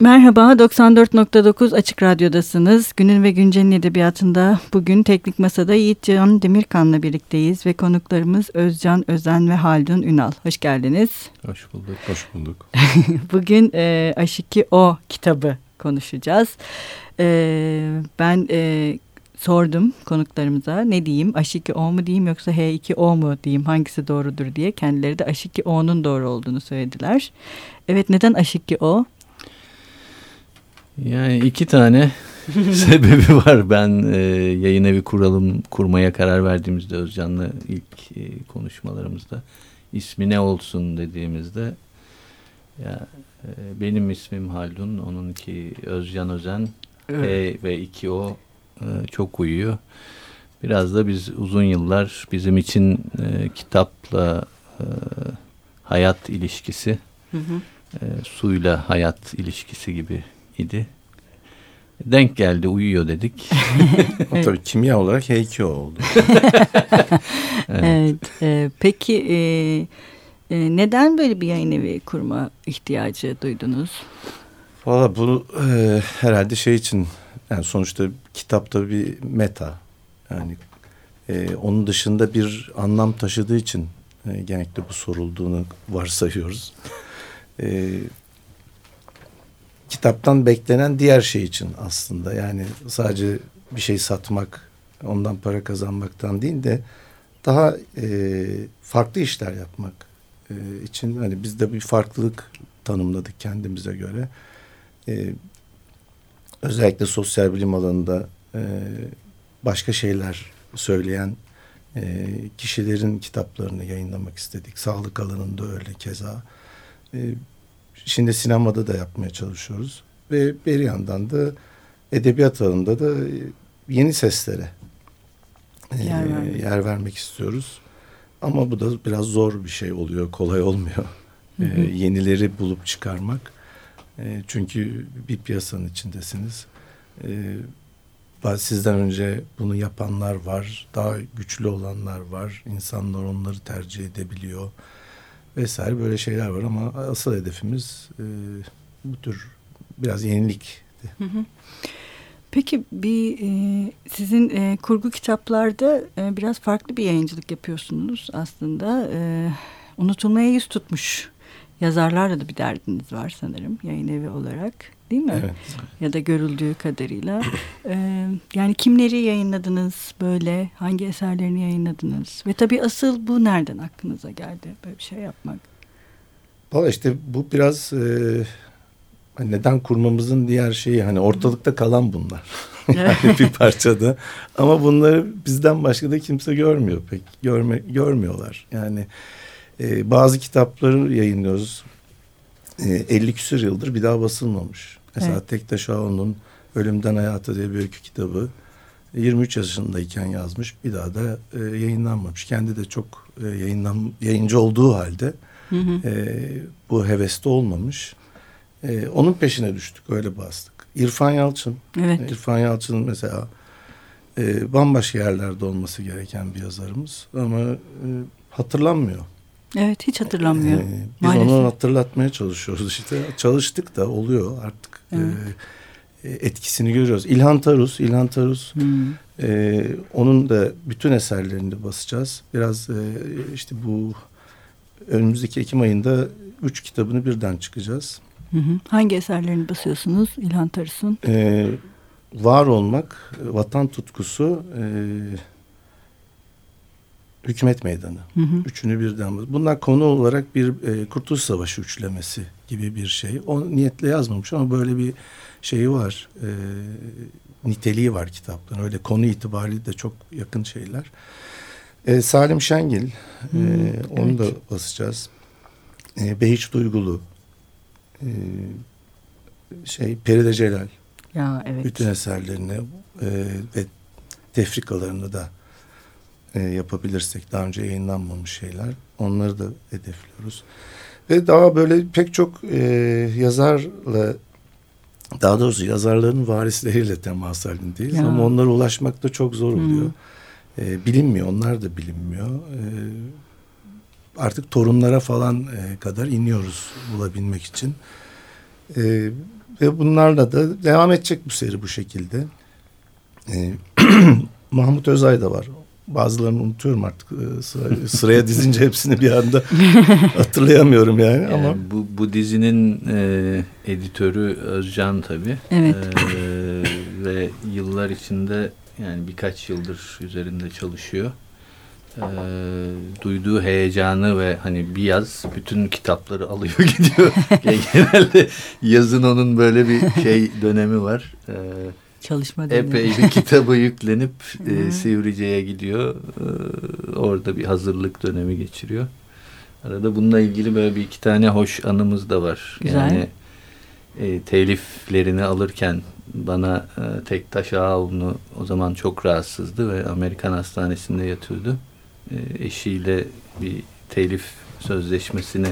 Merhaba, 94.9 Açık Radyo'dasınız. Günün ve Güncel'in edebiyatında bugün Teknik Masa'da Yiğit Can Demirkan'la birlikteyiz ve konuklarımız Özcan Özen ve Haldun Ünal. Hoş geldiniz. Hoş bulduk. Hoş bulduk. bugün e, Aşiki O kitabı konuşacağız. E, ben e, sordum konuklarımıza ne diyeyim Aşiki O mu diyeyim yoksa H2O mu diyeyim hangisi doğrudur diye kendileri de Aşiki O'nun doğru olduğunu söylediler. Evet neden Aşiki O? Yani iki tane sebebi var. Ben e, yayın evi kuralım kurmaya karar verdiğimizde Özcan'la ilk e, konuşmalarımızda ismi ne olsun dediğimizde ya e, benim ismim Haldun, onunki Özcan Özen evet. E ve iki o e, çok uyuyor. Biraz da biz uzun yıllar bizim için e, kitapla e, hayat ilişkisi, hı hı. E, suyla hayat ilişkisi gibi idi. Denk geldi uyuyor dedik. o tabii kimya olarak H2O oldu. evet. evet e, peki e, e, neden böyle bir yayın evi kurma ihtiyacı duydunuz? Valla bunu e, herhalde şey için yani sonuçta kitapta bir meta yani e, onun dışında bir anlam taşıdığı için e, genellikle bu sorulduğunu varsayıyoruz. E, kitaptan beklenen diğer şey için aslında yani sadece bir şey satmak ondan para kazanmaktan değil de daha e, farklı işler yapmak e, için hani biz de bir farklılık tanımladık kendimize göre. E, özellikle sosyal bilim alanında e, başka şeyler söyleyen e, kişilerin kitaplarını yayınlamak istedik. Sağlık alanında öyle keza. E, Şimdi sinemada da yapmaya çalışıyoruz. Ve bir yandan da edebiyat alanında da yeni seslere e, yer, vermek. yer vermek istiyoruz. Ama bu da biraz zor bir şey oluyor, kolay olmuyor. Hı hı. E, yenileri bulup çıkarmak. E, çünkü bir piyasanın içindesiniz. E, sizden önce bunu yapanlar var, daha güçlü olanlar var. İnsanlar onları tercih edebiliyor vesaire böyle şeyler var ama asıl hedefimiz e, bu tür biraz yenilik. Peki bir e, sizin e, kurgu kitaplarda e, biraz farklı bir yayıncılık yapıyorsunuz aslında. E, unutulmaya yüz tutmuş yazarlarla da bir derdiniz var sanırım yayın evi olarak değil mi? Evet. Ya da görüldüğü kadarıyla. Ee, yani kimleri yayınladınız böyle? Hangi eserlerini yayınladınız? Ve tabii asıl bu nereden aklınıza geldi böyle bir şey yapmak? Valla işte bu biraz e, neden kurmamızın diğer şeyi hani ortalıkta kalan bunlar. yani bir parçada. Ama bunları bizden başka da kimse görmüyor pek. Görme, görmüyorlar. Yani e, bazı kitapları yayınlıyoruz. E, 50 küsur yıldır bir daha basılmamış. Mesela evet. Tektaş Ağoğlu'nun Ölümden Hayata diye bir öykü kitabı 23 yaşındayken yazmış. Bir daha da e, yayınlanmamış. Kendi de çok e, yayınlan yayıncı olduğu halde hı hı. E, bu heveste olmamış. E, onun peşine düştük. Öyle bastık. İrfan Yalçın. Evet. İrfan Yalçın mesela e, bambaşka yerlerde olması gereken bir yazarımız. Ama e, hatırlanmıyor. Evet hiç hatırlanmıyor. Ee, biz maalesef. onu hatırlatmaya çalışıyoruz işte. Çalıştık da oluyor artık. Evet. E, etkisini görüyoruz. İlhan Tarus, İlhan Tarus hmm. e, onun da bütün eserlerini basacağız. Biraz e, işte bu önümüzdeki Ekim ayında üç kitabını birden çıkacağız. Hı hı. Hangi eserlerini basıyorsunuz İlhan Tarus'un? E, var olmak, vatan tutkusu, e, Hükümet Meydanı. Hı hı. Üçünü birden. Bunlar konu olarak bir e, Kurtuluş Savaşı üçlemesi gibi bir şey. O niyetle yazmamış ama böyle bir şeyi var. E, niteliği var kitapların. Öyle konu itibariyle de çok yakın şeyler. E, Salim Şengil. Hı, e, onu evet. da basacağız. E, Behiç Duygulu. E, şey Peride Celal. Ya evet. Bütün eserlerini e, ve tefrikalarını da e, yapabilirsek daha önce yayınlanmamış şeyler onları da hedefliyoruz. Ve daha böyle pek çok e, yazarla daha doğrusu yazarların varisleriyle temas halindeyiz ya. ama onlara ulaşmak da çok zor oluyor. E, bilinmiyor onlar da bilinmiyor. E, artık torunlara falan e, kadar iniyoruz bulabilmek için. E, ve bunlarla da devam edecek bu seri bu şekilde. E, Mahmut Özay da var. Bazılarını unutuyorum artık e, sıra, sıraya dizince hepsini bir anda hatırlayamıyorum yani, yani ama bu bu dizinin e, editörü Özcan tabii. Evet. E, ve yıllar içinde yani birkaç yıldır üzerinde çalışıyor. E, duyduğu heyecanı ve hani bir yaz bütün kitapları alıyor gidiyor. Genelde yazın onun böyle bir şey dönemi var. E, çalışma dönemi. Epey bir kitabı yüklenip e, Sivrice'ye gidiyor. E, orada bir hazırlık dönemi geçiriyor. Arada bununla ilgili böyle bir iki tane hoş anımız da var. Güzel. Yani e, teliflerini alırken bana e, Tektaş Ağaoğlu'nu o zaman çok rahatsızdı ve Amerikan hastanesinde yatıyordu. E, eşiyle bir telif sözleşmesine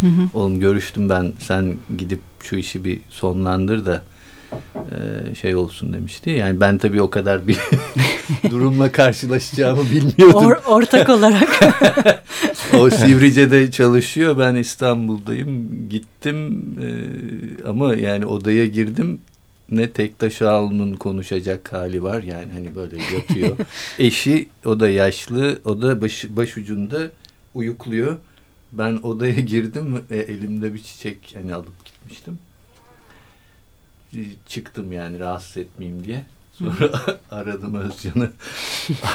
Hı hı. oğlum görüştüm ben sen gidip şu işi bir sonlandır da e, şey olsun demişti. Yani ben tabii o kadar bir durumla karşılaşacağımı bilmiyordum. Or, ortak olarak. o Sivrice'de çalışıyor. Ben İstanbul'dayım. Gittim e, ama yani odaya girdim. Ne Tektaş Ağaoğlu'nun konuşacak hali var. Yani hani böyle yatıyor. Eşi o da yaşlı. O da baş, başucunda uyukluyor. Ben odaya girdim. E, elimde bir çiçek hani alıp gitmiştim çıktım yani rahatsız etmeyeyim diye. Sonra aradım Özcan'ı.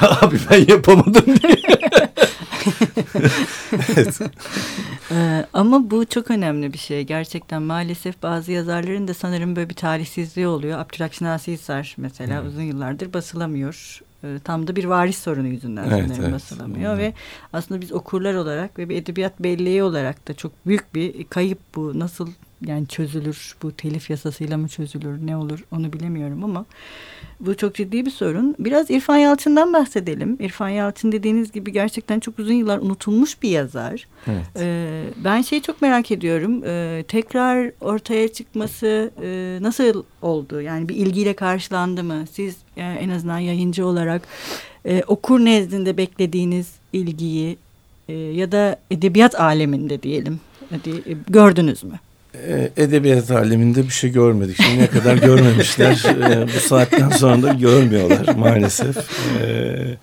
Abi ben yapamadım diye. evet. ee, ama bu çok önemli bir şey. Gerçekten maalesef bazı yazarların da sanırım böyle bir talihsizliği oluyor. Abdülhak Şinasi Hisar mesela hmm. uzun yıllardır basılamıyor. Ee, tam da bir varis sorunu yüzünden evet, sanırım evet. basılamıyor. Hmm. Ve aslında biz okurlar olarak ve bir edebiyat belleği olarak da çok büyük bir kayıp bu. Nasıl yani çözülür bu telif yasasıyla mı çözülür ne olur onu bilemiyorum ama bu çok ciddi bir sorun. Biraz İrfan Yalçın'dan bahsedelim. İrfan Yalçın dediğiniz gibi gerçekten çok uzun yıllar unutulmuş bir yazar. Evet. Ee, ben şeyi çok merak ediyorum. Ee, tekrar ortaya çıkması e, nasıl oldu? Yani bir ilgiyle karşılandı mı? Siz e, en azından yayıncı olarak e, okur nezdinde beklediğiniz ilgiyi e, ya da edebiyat aleminde diyelim hadi, e, gördünüz mü? E, edebiyat aleminde bir şey görmedik. Şimdiye kadar görmemişler. E, bu saatten sonra da görmüyorlar maalesef. E,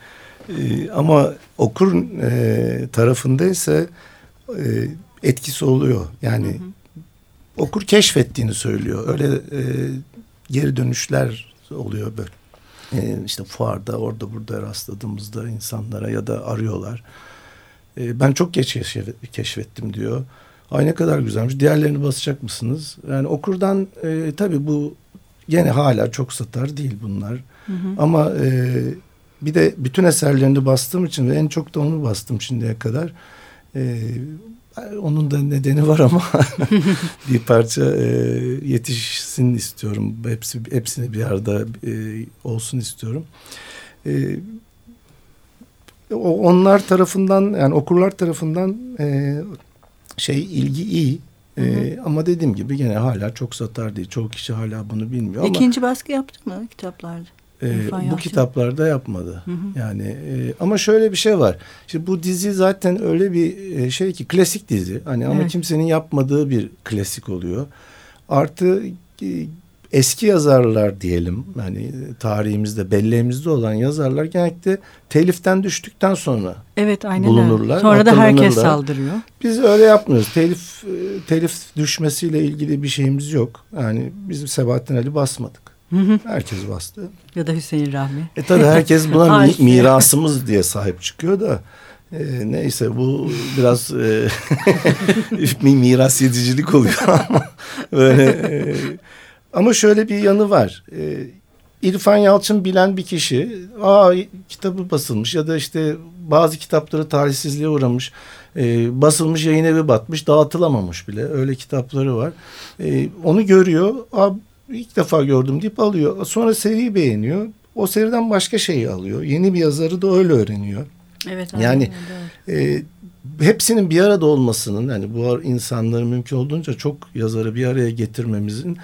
ama okur tarafında ise etkisi oluyor. Yani hı hı. okur keşfettiğini söylüyor. Öyle geri dönüşler oluyor böyle. İşte fuarda orada burada rastladığımızda insanlara ya da arıyorlar. ben çok geç keşfettim diyor. Ay ne kadar güzelmiş. Diğerlerini basacak mısınız? Yani okurdan e, tabii bu gene hala çok satar değil bunlar. Hı hı. Ama e, bir de bütün eserlerini bastığım için ve en çok da onu bastım şimdiye kadar. E, onun da nedeni var ama bir parça e, yetişsin istiyorum. Hepsi hepsini bir arada e, olsun istiyorum. E, onlar tarafından yani okurlar tarafından e, şey ilgi iyi. Hı hı. Ee, ama dediğim gibi gene hala çok satar değil. Çoğu kişi hala bunu bilmiyor İkinci ama, baskı yaptı mı kitaplarda? E, bu kitaplarda yapmadı. Hı hı. Yani e, ama şöyle bir şey var. Şimdi bu dizi zaten öyle bir e, şey ki klasik dizi. Hani ama evet. kimsenin yapmadığı bir klasik oluyor. Artı e, eski yazarlar diyelim hani tarihimizde belleğimizde olan yazarlar genellikle teliften düştükten sonra evet, aynen bulunurlar. Sonra da herkes saldırıyor. Biz öyle yapmıyoruz. Telif telif düşmesiyle ilgili bir şeyimiz yok. Yani bizim Sebahattin Ali basmadık. Herkes bastı. Ya da Hüseyin Rahmi. E tabii herkes buna mi, mirasımız diye sahip çıkıyor da. E, neyse bu biraz e, miras yedicilik oluyor ama böyle e, ama şöyle bir yanı var. E, İrfan Yalçın bilen bir kişi, aa kitabı basılmış ya da işte bazı kitapları tarihsizliğe uğramış, e, basılmış yayın evi batmış, dağıtılamamış bile. Öyle kitapları var. E, onu görüyor, aa ilk defa gördüm deyip alıyor. Sonra seriyi beğeniyor. O seriden başka şeyi alıyor. Yeni bir yazarı da öyle öğreniyor. Evet. Yani e, hepsinin bir arada olmasının yani bu insanları mümkün olduğunca çok yazarı bir araya getirmemizin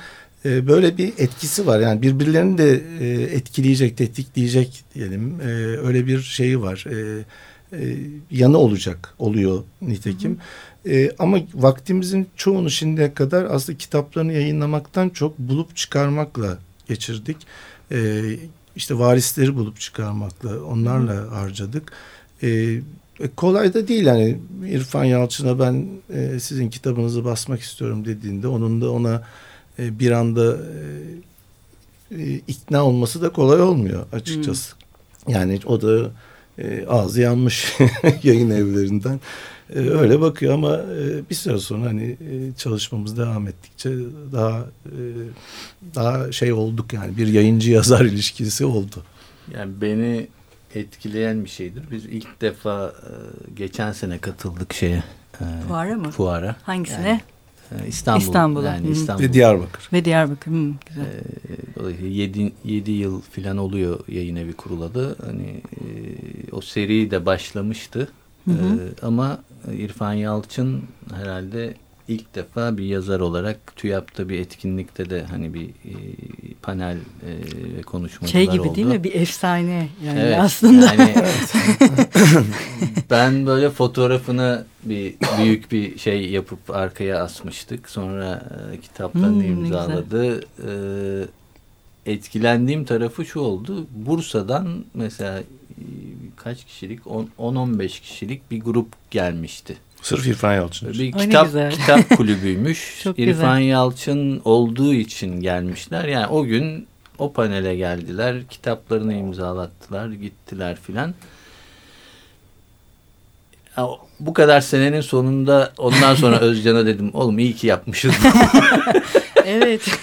e, böyle bir etkisi var. Yani birbirlerini de e, etkileyecek, tetikleyecek diyelim. E, öyle bir şeyi var. e, yanı olacak oluyor nitekim. E, ama vaktimizin çoğunu şimdiye kadar aslında kitaplarını yayınlamaktan çok bulup çıkarmakla geçirdik. E, işte varisleri bulup çıkarmakla onlarla hı. harcadık. E, e, kolay da değil yani İrfan Yalçın'a ben e, sizin kitabınızı basmak istiyorum dediğinde onun da ona e, bir anda e, e, ikna olması da kolay olmuyor açıkçası. Hmm. Yani o da e, ağzı yanmış yayın evlerinden e, öyle bakıyor ama e, bir süre sonra hani e, çalışmamız devam ettikçe daha e, daha şey olduk yani bir yayıncı yazar ilişkisi oldu. Yani beni etkileyen bir şeydir. Biz ilk defa geçen sene katıldık şeye. Fuara mı? Fuara. Hangisine? Yani, İstanbul. İstanbul'a. Yani İstanbul. Ve Diyarbakır. Ve Diyarbakır. Hı, güzel. Dolayısıyla 7, 7 yıl falan oluyor yayın evi kuruladı. Hani o seri de başlamıştı. Hı hı. ama İrfan Yalçın herhalde ilk defa bir yazar olarak TÜYAP'ta bir etkinlikte de hani bir e, panel e, konuşmalar şey gibi oldu. değil mi? Bir efsane yani evet, aslında. Yani, ben böyle fotoğrafını bir büyük bir şey yapıp arkaya asmıştık. Sonra e, kitaplarını hmm, imzaladı. E, etkilendiğim tarafı şu oldu. Bursa'dan mesela e, kaç kişilik 10-15 kişilik bir grup gelmişti. Sırf İrfan Yalçın. Bir kitap, kitap kulübüymüş. Çok İrfan güzel. Yalçın olduğu için gelmişler. Yani o gün o panele geldiler. Kitaplarını imzalattılar. Gittiler filan. Bu kadar senenin sonunda ondan sonra Özcan'a dedim oğlum iyi ki yapmışız. evet.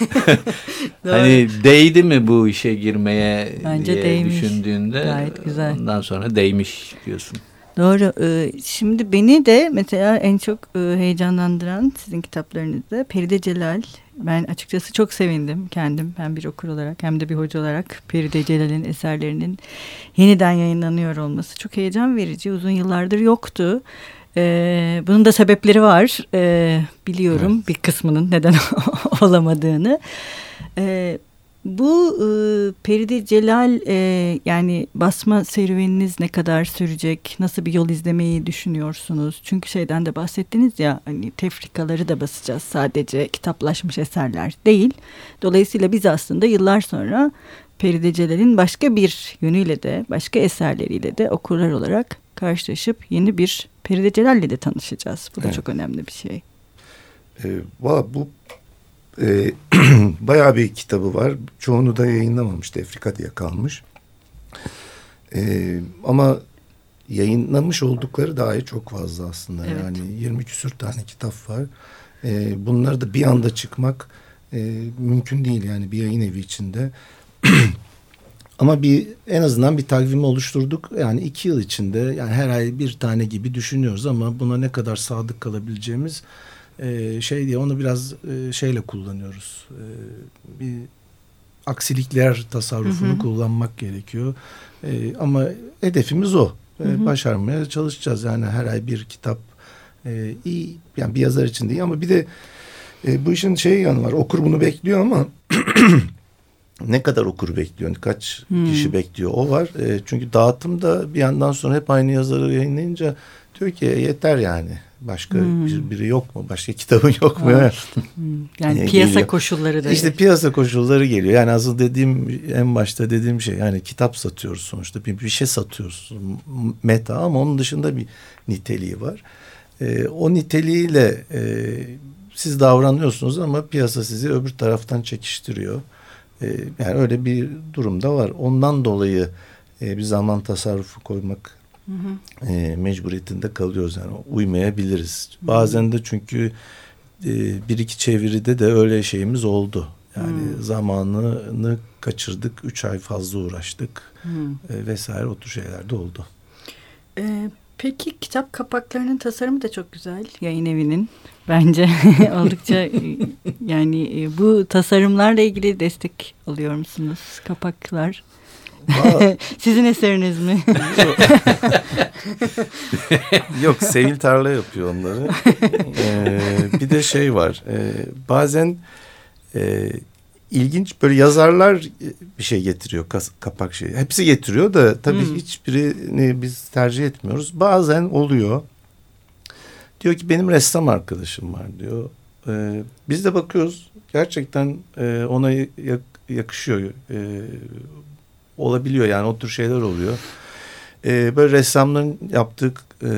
hani değdi mi bu işe girmeye Bence diye değmiş. düşündüğünde Gayet güzel. ondan sonra değmiş diyorsun. Doğru. Ee, şimdi beni de mesela en çok e, heyecanlandıran sizin kitaplarınızda Peride Celal. Ben açıkçası çok sevindim kendim hem bir okur olarak hem de bir hoca olarak Peride Celal'in eserlerinin yeniden yayınlanıyor olması çok heyecan verici. Uzun yıllardır yoktu. Ee, bunun da sebepleri var. Ee, biliyorum evet. bir kısmının neden olamadığını. Ee, bu e, Peride Celal e, yani basma serüveniniz ne kadar sürecek? Nasıl bir yol izlemeyi düşünüyorsunuz? Çünkü şeyden de bahsettiniz ya hani tefrikaları da basacağız sadece kitaplaşmış eserler değil. Dolayısıyla biz aslında yıllar sonra Peride Celal'in başka bir yönüyle de başka eserleriyle de okurlar olarak karşılaşıp yeni bir Peride Celal'le de tanışacağız. Bu da evet. çok önemli bir şey. E, bu e, bayağı bir kitabı var. Çoğunu da yayınlamamış. Tefrika diye kalmış. E, ama yayınlamış oldukları dahi çok fazla aslında. Evet. Yani 20 küsür tane kitap var. E, bunları da bir anda çıkmak e, mümkün değil yani bir yayın evi içinde. Ama bir en azından bir takvimi oluşturduk. Yani iki yıl içinde yani her ay bir tane gibi düşünüyoruz ama buna ne kadar sadık kalabileceğimiz e, şey diye onu biraz e, şeyle kullanıyoruz. E, bir aksilikler tasarrufunu hı hı. kullanmak gerekiyor. E, ama hedefimiz o. E, hı hı. Başarmaya çalışacağız. Yani her ay bir kitap e, iyi yani bir yazar için değil ama bir de e, bu işin şey yanı var. Okur bunu bekliyor ama ne kadar okur bekliyor, kaç hmm. kişi bekliyor o var. E, çünkü dağıtımda bir yandan sonra hep aynı yazarı yayınlayınca ki yeter yani. Başka hmm. bir, biri yok mu? Başka kitabın yok mu? Evet. yani e, piyasa geliyor. koşulları da. İşte piyasa koşulları geliyor. Yani asıl dediğim en başta dediğim şey yani kitap satıyoruz sonuçta. Bir, bir şey satıyoruz. Meta ama onun dışında bir niteliği var. E, o niteliğiyle e, siz davranıyorsunuz ama piyasa sizi öbür taraftan çekiştiriyor. E, yani öyle bir durumda var. Ondan dolayı e, bir zaman tasarrufu koymak hı hı. E, mecburiyetinde kalıyoruz yani uymayabiliriz. Hı. Bazen de çünkü e, bir iki çeviride de öyle şeyimiz oldu. Yani hı. zamanını kaçırdık, üç ay fazla uğraştık e, vesaire o tür şeyler de oldu. E, peki kitap kapaklarının tasarımı da çok güzel yayın evinin bence oldukça yani bu tasarımlarla ilgili destek alıyor musunuz kapaklar? Sizin eseriniz mi? Yok Sevil Tarla yapıyor onları. Ee, bir de şey var. E, bazen e, ilginç böyle yazarlar bir şey getiriyor kapak şey. Hepsi getiriyor da tabii hmm. hiçbirini biz tercih etmiyoruz. Bazen oluyor. Diyor ki benim ressam arkadaşım var diyor. Ee, biz de bakıyoruz gerçekten e, ona yak, yakışıyor. E, olabiliyor yani o tür şeyler oluyor. E, böyle ressamların yaptığı e,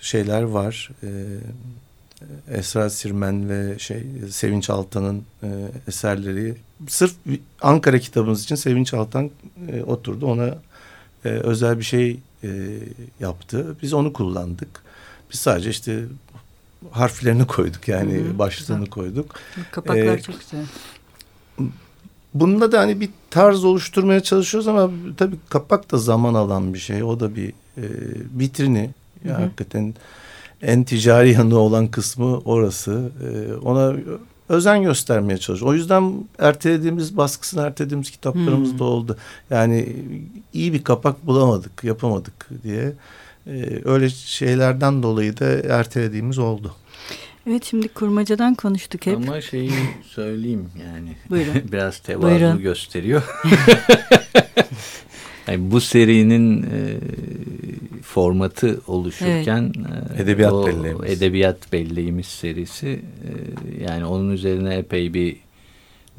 şeyler var. E, Esra Sirmen ve şey Sevinç Altan'ın e, eserleri. Sırf Ankara kitabımız için Sevinç Altan e, oturdu ona e, özel bir şey e, yaptı. Biz onu kullandık. Biz sadece işte harflerini koyduk yani hı hı, başlığını güzel. koyduk. Kapaklar ee, çok güzel. Bunda da hani bir tarz oluşturmaya çalışıyoruz ama tabii kapak da zaman alan bir şey. O da bir e, vitrini. Hı hı. Hakikaten en ticari yanı olan kısmı orası. E, ona özen göstermeye çalışıyor. O yüzden ertelediğimiz baskısını ertelediğimiz kitaplarımız hmm. da oldu. Yani iyi bir kapak bulamadık, yapamadık diye. Ee, öyle şeylerden dolayı da ertelediğimiz oldu. Evet şimdi kurmacadan konuştuk hep. Ama şeyi söyleyeyim yani. Buyurun. Biraz tevazu Buyurun. gösteriyor. yani bu serinin e, formatı oluşurken evet. edebiyat o, belleğimiz. edebiyat belleğimiz serisi e, yani onun üzerine epey bir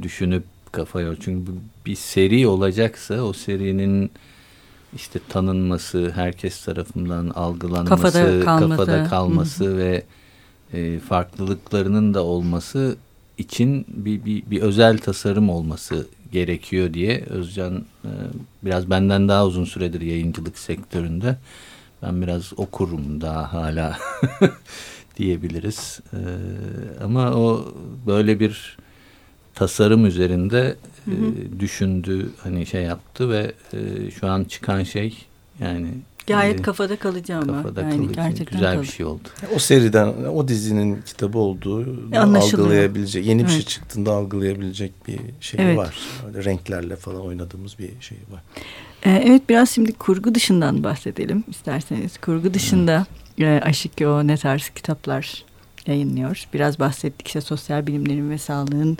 düşünüp kafa yor. Çünkü bir seri olacaksa o serinin işte tanınması, herkes tarafından algılanması, kafada kalması, kafada kalması ve e, farklılıklarının da olması için bir, bir, bir özel tasarım olması gerekiyor diye Özcan e, biraz benden daha uzun süredir yayıncılık sektöründe. Ben biraz okurum daha hala diyebiliriz. E, ama o böyle bir tasarım üzerinde hı hı. E, düşündü, hani şey yaptı ve e, şu an çıkan şey yani Gayet kafada kalıcı ama. Kafada yani kalıcı. Gerçekten Güzel kalıcı. bir şey oldu. O seriden, o dizinin kitabı olduğu algılayabilecek, yeni bir şey evet. şey çıktığında algılayabilecek bir şey evet. var. Öyle renklerle falan oynadığımız bir şey var. Ee, evet biraz şimdi kurgu dışından bahsedelim isterseniz. Kurgu dışında hmm. e, Aşikyo ne tarz kitaplar yayınlıyor. Biraz bahsettik işte sosyal bilimlerin ve sağlığın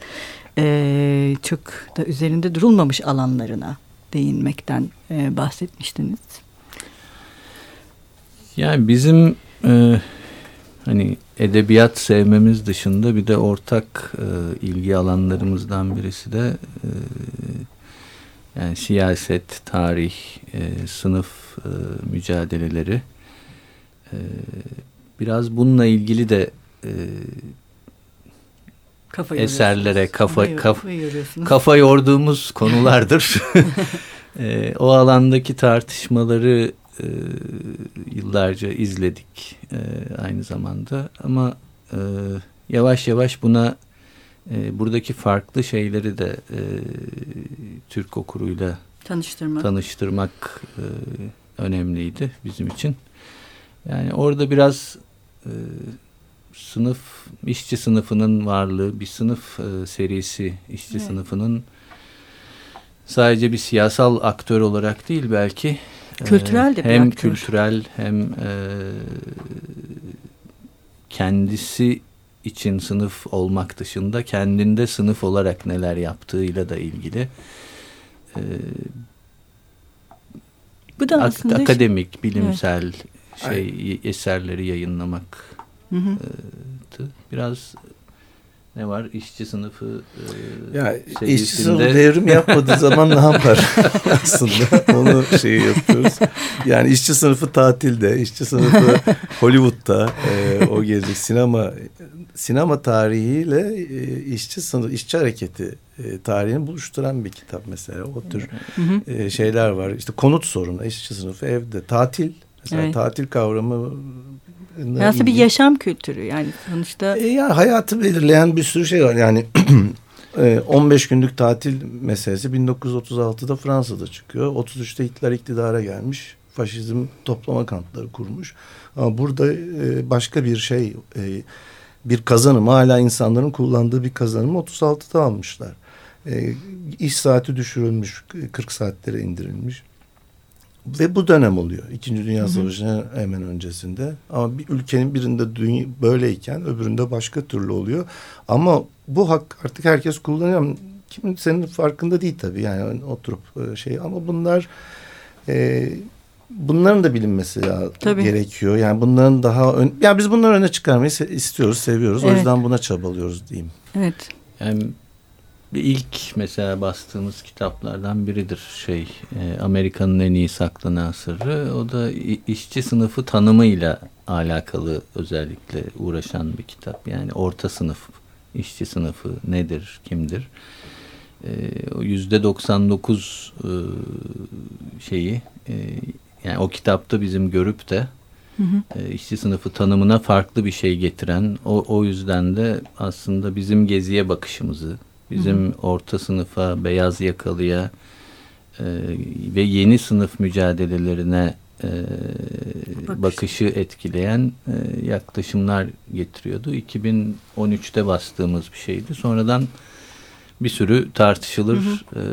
e, çok da üzerinde durulmamış alanlarına değinmekten e, bahsetmiştiniz. Yani bizim e, hani edebiyat sevmemiz dışında bir de ortak e, ilgi alanlarımızdan birisi de e, yani siyaset, tarih, e, sınıf e, mücadeleleri. E, biraz bununla ilgili de e, kafa eserlere kafa kafa, kafa yorduğumuz konulardır. e, o alandaki tartışmaları e, yıllarca izledik e, aynı zamanda ama e, yavaş yavaş buna e, buradaki farklı şeyleri de e, Türk okuruyla tanıştırmak, tanıştırmak e, önemliydi bizim için. Yani orada biraz e, sınıf, işçi sınıfının varlığı, bir sınıf e, serisi, işçi evet. sınıfının sadece bir siyasal aktör olarak değil belki Kültürel de bir Hem aktör. kültürel hem e, kendisi için sınıf olmak dışında kendinde sınıf olarak neler yaptığıyla da ilgili. E, Bu da aslında akademik, bilimsel evet. şey Ay. eserleri yayınlamak. Hı hı. E, biraz ne var? İşçi sınıfı e, ya işçi sınıfı devrim yapmadığı zaman ne yapar aslında? Onu şeyi yapıyoruz. Yani işçi sınıfı tatilde, işçi sınıfı Hollywood'da e, o gezecek sinema sinema tarihiyle e, işçi sınıfı, işçi hareketi e, tarihini buluşturan bir kitap mesela. O tür e, şeyler var. İşte konut sorunu, işçi sınıfı evde, tatil Mesela evet. tatil kavramı aslında bir yaşam kültürü yani sonuçta. E ya hayatı belirleyen bir sürü şey var. Yani 15 e, günlük tatil meselesi 1936'da Fransa'da çıkıyor. 33'te Hitler iktidara gelmiş. Faşizm toplama kampları kurmuş. Ama burada e, başka bir şey e, bir kazanım hala insanların kullandığı bir kazanımı 36'da almışlar. İş saati düşürülmüş 40 saatlere indirilmiş. Ve bu dönem oluyor. İkinci Dünya Savaşı'nın hemen öncesinde. Ama bir ülkenin birinde dünya böyleyken öbüründe başka türlü oluyor. Ama bu hak artık herkes kullanıyor. Kim senin farkında değil tabii yani oturup e, şey ama bunlar e, bunların da bilinmesi Tabii. gerekiyor. Yani bunların daha ön, yani biz bunları öne çıkarmayı istiyoruz, seviyoruz. Evet. O yüzden buna çabalıyoruz diyeyim. Evet. Yani ilk mesela bastığımız kitaplardan biridir şey e, Amerika'nın en iyi saklanan sırrı. O da işçi sınıfı tanımıyla alakalı özellikle uğraşan bir kitap. Yani orta sınıf, işçi sınıfı nedir, kimdir? E, yüzde 99 e, şeyi yani o kitapta bizim görüp de hı hı. işçi sınıfı tanımına farklı bir şey getiren o, o yüzden de aslında bizim geziye bakışımızı Bizim hı hı. orta sınıfa, beyaz yakalıya e, ve yeni sınıf mücadelelerine e, Bakış. bakışı etkileyen e, yaklaşımlar getiriyordu. 2013'te bastığımız bir şeydi. Sonradan bir sürü tartışılır hı hı. E,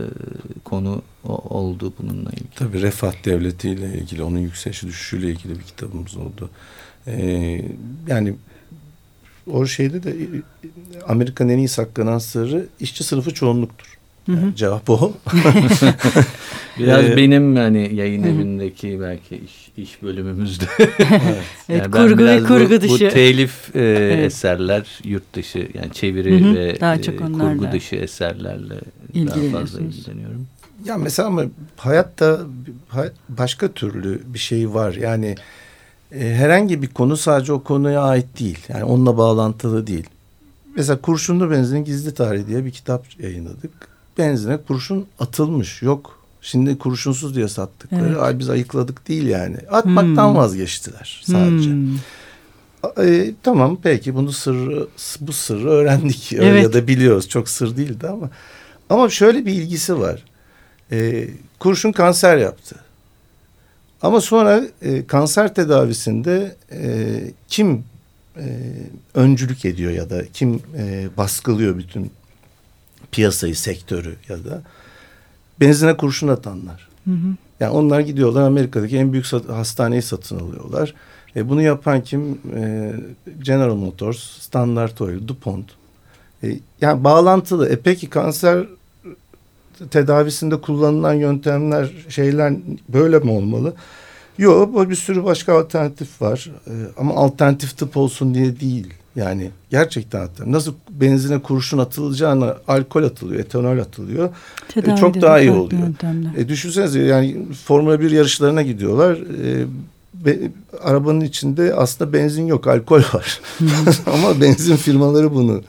konu oldu bununla ilgili. Tabii refah devletiyle ilgili, onun yükseliş düşüşüyle ilgili bir kitabımız oldu. Ee, yani o şeyde de e, Amerika'nın en iyi saklanan sırrı işçi sınıfı çoğunluktur. Yani cevap o. Biraz ee, benim hani yayın evindeki belki iş, iş bölümümüzde. evet. yani kurgu ve kurgu bu, dışı. Bu telif e, evet. eserler yurt dışı yani çeviri hı hı. ve Daha çok e, kurgu dışı eserlerle daha fazla ilgileniyorum. Ya mesela ama hayatta başka türlü bir şey var. Yani e, herhangi bir konu sadece o konuya ait değil. Yani onunla bağlantılı değil. Mesela kurşunlu benzinin gizli tarihi diye bir kitap yayınladık. Benzine kurşun atılmış yok. Şimdi kurşunsuz diye sattıkları evet. ay biz ayıkladık değil yani. Atmaktan hmm. vazgeçtiler sadece. Hmm. E, tamam peki bunu sırrı bu sırrı öğrendik evet. ya da biliyoruz. Çok sır değildi ama ama şöyle bir ilgisi var. E, kurşun kanser yaptı. Ama sonra e, kanser tedavisinde e, kim e, öncülük ediyor ya da kim e, baskılıyor bütün piyasayı, sektörü ya da benzine kurşun atanlar. Hı hı. Yani onlar gidiyorlar Amerika'daki en büyük sat hastaneyi satın alıyorlar. E, bunu yapan kim? E, General Motors, Standard Oil, DuPont. E, yani bağlantılı. E peki kanser tedavisinde kullanılan yöntemler şeyler böyle mi olmalı? Yok bir sürü başka alternatif var ee, ama alternatif tıp olsun diye değil. Yani gerçekten alternatif. Nasıl benzine kurşun atılacağına alkol atılıyor, etanol atılıyor. E, çok daha iyi oluyor. E, düşünsenize yani Formula 1 yarışlarına gidiyorlar. E, be, arabanın içinde aslında benzin yok, alkol var. ama benzin firmaları bunu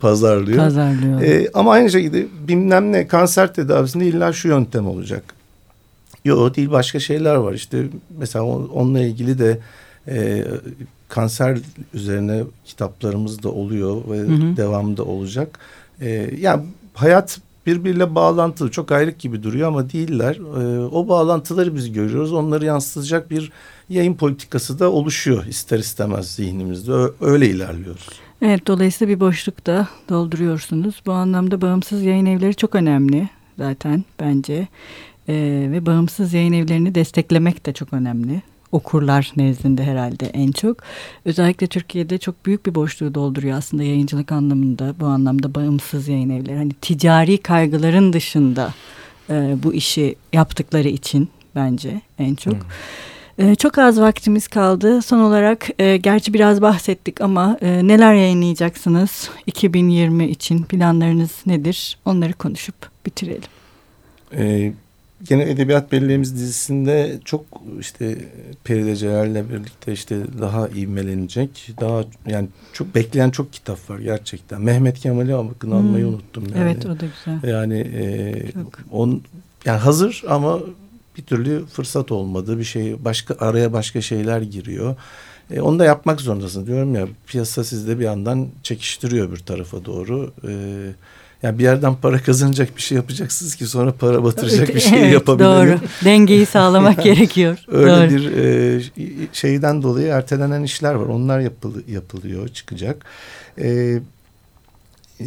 pazarlıyor. Pazarlıyor. E, ama aynı şekilde bilmem ne kanser tedavisinde illa şu yöntem olacak. Yok değil başka şeyler var. İşte mesela onunla ilgili de e, kanser üzerine kitaplarımız da oluyor ve hı hı. devamında olacak. E, yani hayat birbiriyle bağlantılı. Çok ayrık gibi duruyor ama değiller. E, o bağlantıları biz görüyoruz. Onları yansıtacak bir yayın politikası da oluşuyor ister istemez zihnimizde. Öyle ilerliyoruz. Evet dolayısıyla bir boşluk da dolduruyorsunuz. Bu anlamda bağımsız yayın evleri çok önemli zaten bence. Ee, ve bağımsız yayın evlerini desteklemek de çok önemli. Okurlar nezdinde herhalde en çok. Özellikle Türkiye'de çok büyük bir boşluğu dolduruyor aslında yayıncılık anlamında. Bu anlamda bağımsız yayın evleri. Hani ticari kaygıların dışında e, bu işi yaptıkları için bence en çok. Hmm. çok az vaktimiz kaldı. Son olarak e, gerçi biraz bahsettik ama e, neler yayınlayacaksınız 2020 için planlarınız nedir? Onları konuşup bitirelim. Ee, Gene Edebiyat Belleğimiz dizisinde çok işte Peride Celal'le birlikte işte daha ivmelenecek. Daha yani çok bekleyen çok kitap var gerçekten. Mehmet Kemal'i bakın almayı hmm. unuttum. Yani. Evet o da güzel. Yani e, on, yani hazır ama bir türlü fırsat olmadı. Bir şey başka araya başka şeyler giriyor. E, onu da yapmak zorundasın diyorum ya. Piyasa sizde bir yandan çekiştiriyor bir tarafa doğru. Evet yani bir yerden para kazanacak bir şey yapacaksınız ki sonra para batıracak bir şey evet, yapabilelim. Doğru. Dengeyi sağlamak gerekiyor. Öyle doğru. bir e, şeyden dolayı ertelenen işler var. Onlar yapılı, yapılıyor, çıkacak. E, e,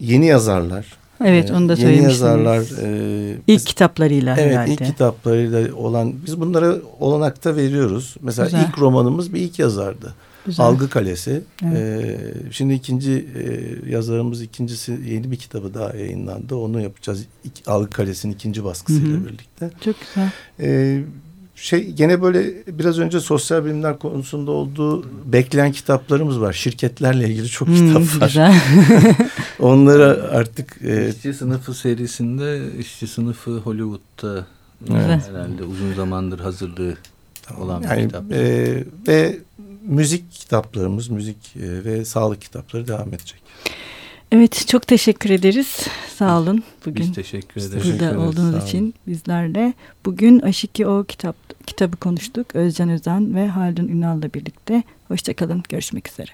yeni yazarlar. Evet onu da Yeni yazarlar. E, ilk kitaplarıyla evet, herhalde. ilk kitaplarıyla olan biz bunlara olanakta veriyoruz. Mesela Güzel. ilk romanımız bir ilk yazardı. Güzel. Algı Kalesi. Evet. Ee, şimdi ikinci e, yazarımız ikincisi yeni bir kitabı daha yayınlandı. Onu yapacağız. İk, Algı Kalesi'nin ikinci baskısıyla Hı hı. birlikte. Çok güzel. Ee, şey gene böyle biraz önce sosyal bilimler konusunda olduğu bekleyen kitaplarımız var. Şirketlerle ilgili çok Hmm, kitap var. Güzel. Onlara artık e, İşçi sınıfı serisinde işçi sınıfı Hollywood'da Evet. herhalde uzun zamandır hazırlığı olan bir yani kitap. e, ve müzik kitaplarımız, müzik e, ve sağlık kitapları devam edecek. Evet çok teşekkür ederiz. Sağ olun bugün. Biz teşekkür ederiz. teşekkür Burada ederiz, sağ olduğunuz için bizlerle. Bugün Aşiki O kitap, kitabı konuştuk. Özcan Özen ve Haldun Ünal'la birlikte. Hoşçakalın. Görüşmek üzere.